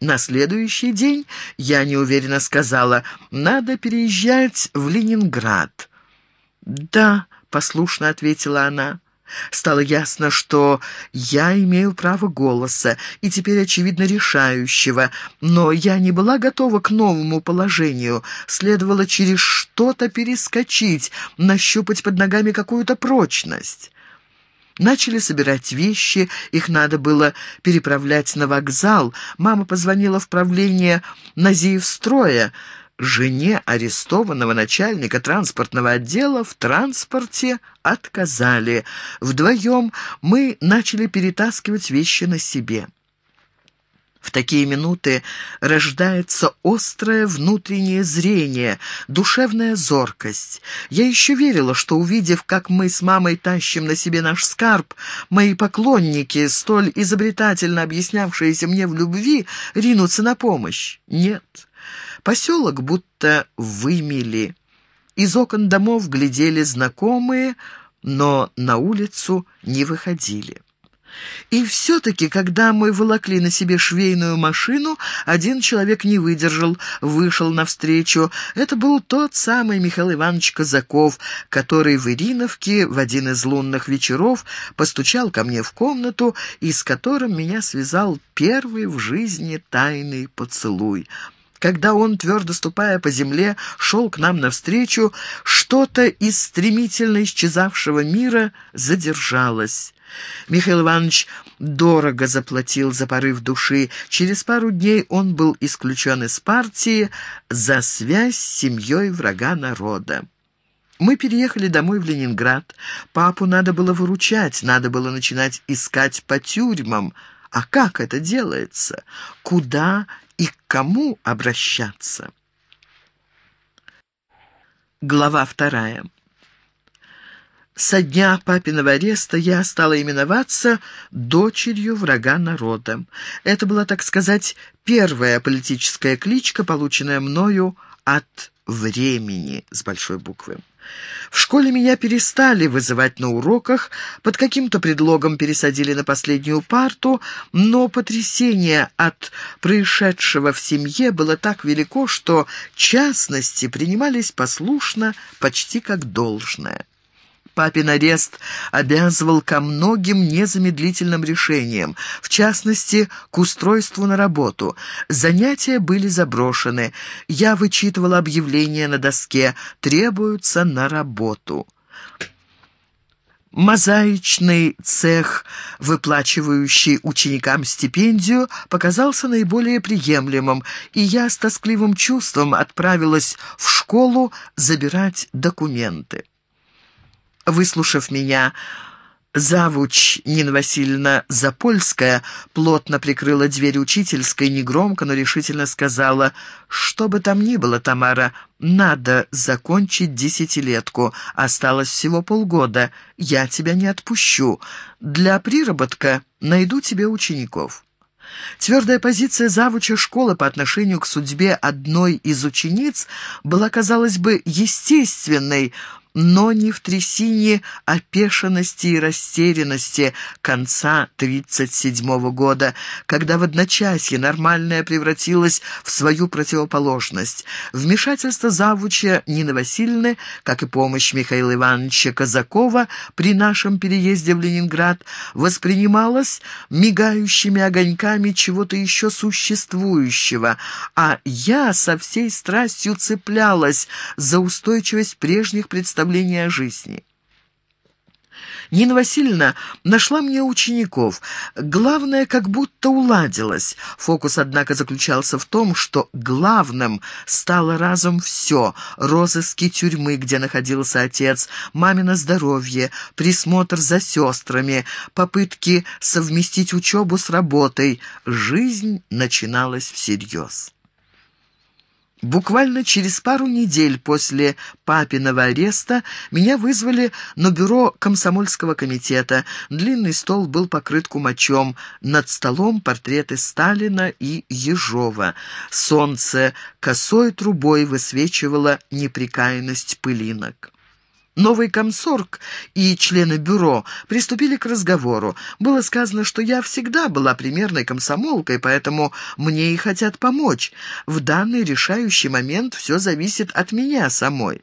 На следующий день я неуверенно сказала, надо переезжать в Ленинград. «Да», — послушно ответила она. Стало ясно, что я имею право голоса, и теперь, очевидно, решающего, но я не была готова к новому положению. Следовало через что-то перескочить, нащупать под ногами какую-то прочность. Начали собирать вещи, их надо было переправлять на вокзал. Мама позвонила в правление Назиевстроя. Жене арестованного начальника транспортного отдела в транспорте отказали. Вдвоем мы начали перетаскивать вещи на себе. В такие минуты рождается острое внутреннее зрение, душевная зоркость. Я еще верила, что, увидев, как мы с мамой тащим на себе наш скарб, мои поклонники, столь изобретательно объяснявшиеся мне в любви, ринутся на помощь. Нет, поселок будто вымели. Из окон домов глядели знакомые, но на улицу не выходили. И все-таки, когда мы волокли на себе швейную машину, один человек не выдержал, вышел навстречу. Это был тот самый Михаил Иванович Казаков, который в Ириновке в один из лунных вечеров постучал ко мне в комнату и с которым меня связал первый в жизни тайный поцелуй. Когда он, твердо ступая по земле, шел к нам навстречу, что-то из стремительно исчезавшего мира задержалось. Михаил Иванович дорого заплатил за порыв души. Через пару дней он был исключен из партии за связь с семьей врага народа. Мы переехали домой в Ленинград. Папу надо было выручать, надо было начинать искать по тюрьмам. А как это делается? Куда и к кому обращаться? Глава вторая. Со дня папиного ареста я стала именоваться дочерью врага народа. Это была, так сказать, первая политическая кличка, полученная мною от времени с большой буквы. В школе меня перестали вызывать на уроках, под каким-то предлогом пересадили на последнюю парту, но потрясение от происшедшего в семье было так велико, что частности принимались послушно, почти как должное. Папин арест обязывал ко многим незамедлительным решениям, в частности, к устройству на работу. Занятия были заброшены. Я вычитывала объявление на доске «Требуются на работу». Мозаичный цех, выплачивающий ученикам стипендию, показался наиболее приемлемым, и я с тоскливым чувством отправилась в школу забирать документы. Выслушав меня, Завуч Нина Васильевна Запольская плотно прикрыла дверь учительской, негромко, но решительно сказала, «Что бы там ни было, Тамара, надо закончить десятилетку. Осталось всего полгода. Я тебя не отпущу. Для приработка найду тебе учеников». Твердая позиция завуча школы по отношению к судьбе одной из учениц была, казалось бы, естественной, но не в трясине опешенности и растерянности конца 1937 года, когда в одночасье нормальное превратилось в свою противоположность. Вмешательство завуча Нины Васильевны, как и помощь Михаила Ивановича Казакова при нашем переезде в Ленинград, воспринималось мигающими огоньками чего-то еще существующего, а я со всей страстью цеплялась за устойчивость прежних представлений представление о жизни. Нина Васильевна нашла мне учеников. Главное, как будто уладилось. Фокус, однако, заключался в том, что главным стало разом все. Розыски тюрьмы, где находился отец, мамино здоровье, присмотр за сестрами, попытки совместить учебу с работой. Жизнь начиналась всерьез. Буквально через пару недель после папиного ареста меня вызвали на бюро комсомольского комитета. Длинный стол был покрыт кумачом. Над столом портреты Сталина и Ежова. Солнце косой трубой высвечивало неприкаянность пылинок. Новый комсорг и члены бюро приступили к разговору. Было сказано, что я всегда была примерной комсомолкой, поэтому мне и хотят помочь. В данный решающий момент все зависит от меня самой.